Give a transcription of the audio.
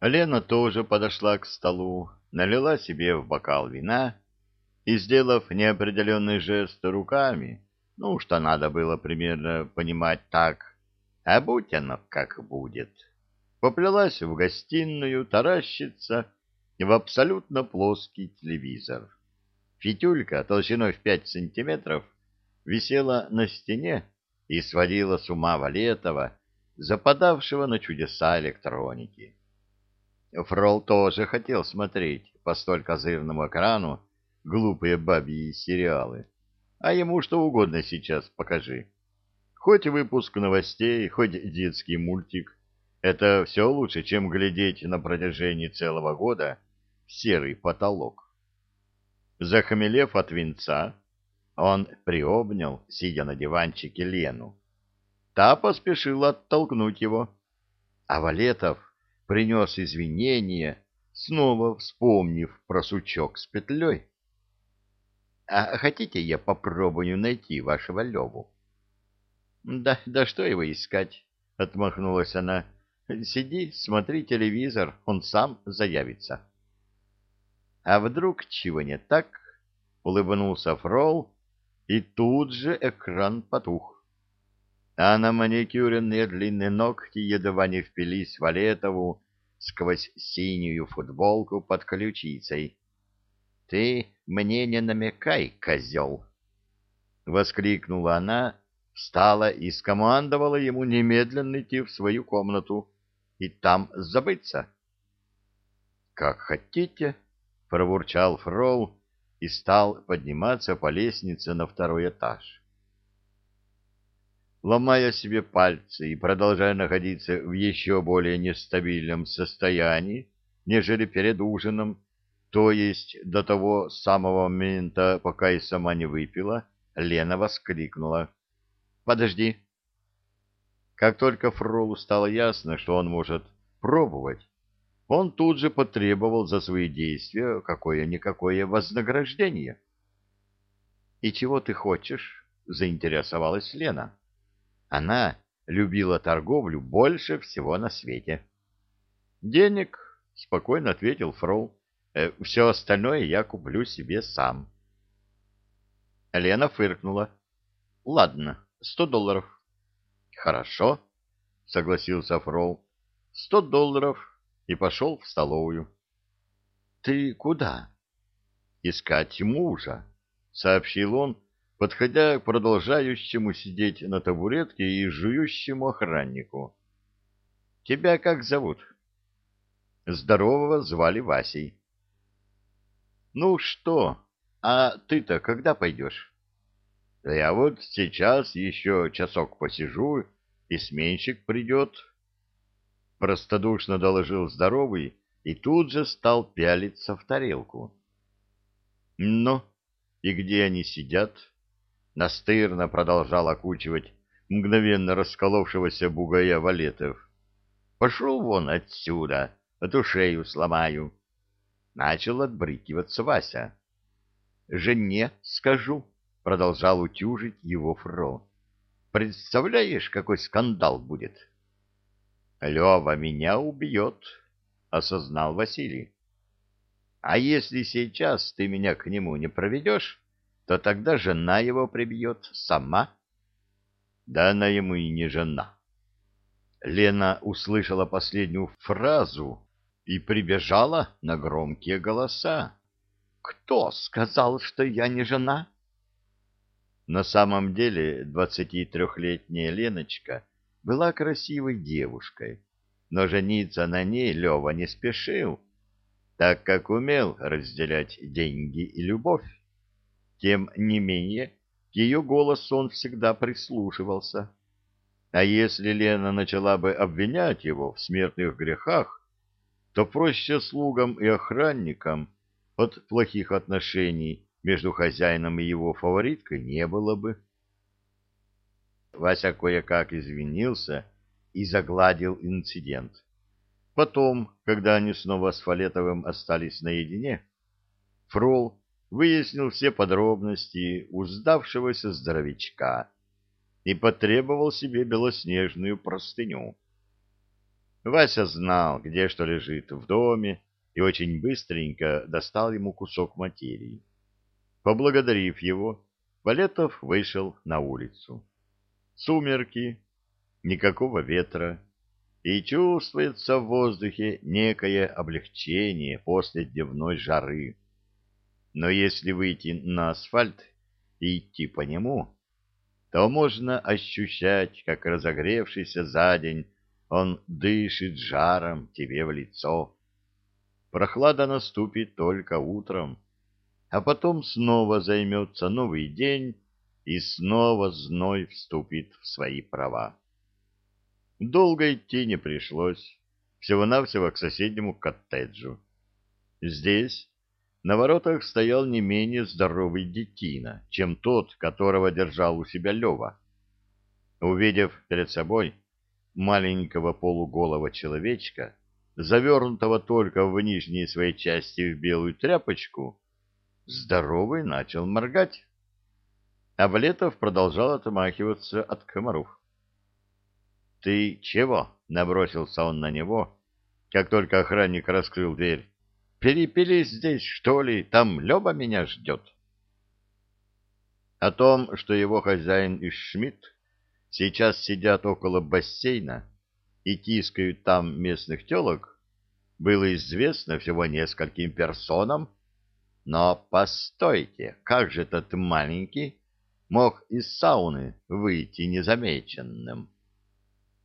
Лена тоже подошла к столу, налила себе в бокал вина и, сделав неопределенный жест руками, ну, что надо было примерно понимать так, а будь оно как будет, поплелась в гостиную таращиться в абсолютно плоский телевизор. Фитюлька толщиной в пять сантиметров висела на стене и сводила с ума Валетова, западавшего на чудеса электроники. Фрол тоже хотел смотреть по столь козырному экрану глупые бабьи сериалы. А ему что угодно сейчас покажи. Хоть выпуск новостей, хоть детский мультик. Это все лучше, чем глядеть на протяжении целого года в серый потолок. Захмелев от винца, он приобнял, сидя на диванчике, Лену. Та поспешила оттолкнуть его. А Валетов принес извинения, снова вспомнив про сучок с петлей. — А хотите, я попробую найти вашего Леву? — Да, да что его искать? — отмахнулась она. — Сиди, смотри телевизор, он сам заявится. — А вдруг чего не так? — улыбнулся Фрол, и тут же экран потух а на маникюренные длинные ногти едва не впились Валетову сквозь синюю футболку под ключицей. — Ты мне не намекай, козел! — воскликнула она, встала и скомандовала ему немедленно идти в свою комнату и там забыться. — Как хотите, — пробурчал Фрол и стал подниматься по лестнице на второй этаж ломая себе пальцы и продолжая находиться в еще более нестабильном состоянии, нежели перед ужином, то есть до того самого момента, пока и сама не выпила, Лена воскликнула. «Подожди». Как только Фролу стало ясно, что он может пробовать, он тут же потребовал за свои действия какое-никакое вознаграждение. «И чего ты хочешь?» — заинтересовалась Лена. Она любила торговлю больше всего на свете. «Денег», — спокойно ответил Фрол, «э, — «все остальное я куплю себе сам». Лена фыркнула. «Ладно, сто долларов». «Хорошо», — согласился Фрол. «Сто долларов» и пошел в столовую. «Ты куда?» «Искать мужа», — сообщил он, — подходя к продолжающему сидеть на табуретке и жующему охраннику. — Тебя как зовут? Здорового звали Васей. — Ну что, а ты-то когда пойдешь? — Да я вот сейчас еще часок посижу, и сменщик придет. Простодушно доложил здоровый и тут же стал пялиться в тарелку. — Ну, и где они сидят? — Настырно продолжал окучивать мгновенно расколовшегося бугая Валетов. «Пошел вон отсюда, то шею сломаю». Начал отбрыкиваться Вася. «Жене скажу», — продолжал утюжить его Фро. «Представляешь, какой скандал будет?» «Лева меня убьет», — осознал Василий. «А если сейчас ты меня к нему не проведешь, то тогда жена его прибьет сама. Да она ему и не жена. Лена услышала последнюю фразу и прибежала на громкие голоса. «Кто сказал, что я не жена?» На самом деле двадцати трехлетняя Леночка была красивой девушкой, но жениться на ней Лева не спешил, так как умел разделять деньги и любовь. Тем не менее, к ее голосу он всегда прислушивался. А если Лена начала бы обвинять его в смертных грехах, то проще слугам и охранникам от плохих отношений между хозяином и его фавориткой не было бы. Вася кое-как извинился и загладил инцидент. Потом, когда они снова с Фалетовым остались наедине, Фрол выяснил все подробности у сдавшегося здоровячка и потребовал себе белоснежную простыню. Вася знал, где что лежит в доме, и очень быстренько достал ему кусок материи. Поблагодарив его, Валетов вышел на улицу. Сумерки, никакого ветра, и чувствуется в воздухе некое облегчение после дневной жары. Но если выйти на асфальт и идти по нему, то можно ощущать, как разогревшийся за день он дышит жаром тебе в лицо. Прохлада наступит только утром, а потом снова займется новый день, и снова зной вступит в свои права. Долго идти не пришлось, всего-навсего к соседнему коттеджу. Здесь на воротах стоял не менее здоровый детина, чем тот, которого держал у себя Лева. Увидев перед собой маленького полуголого человечка, завернутого только в нижней своей части в белую тряпочку, здоровый начал моргать. А Валетов продолжал отмахиваться от комаров. — Ты чего? — набросился он на него, как только охранник раскрыл дверь. Перепились здесь, что ли? Там Леба меня ждет. О том, что его хозяин и Шмидт сейчас сидят около бассейна и тискают там местных телок, было известно всего нескольким персонам, но постойте, как же этот маленький мог из сауны выйти незамеченным?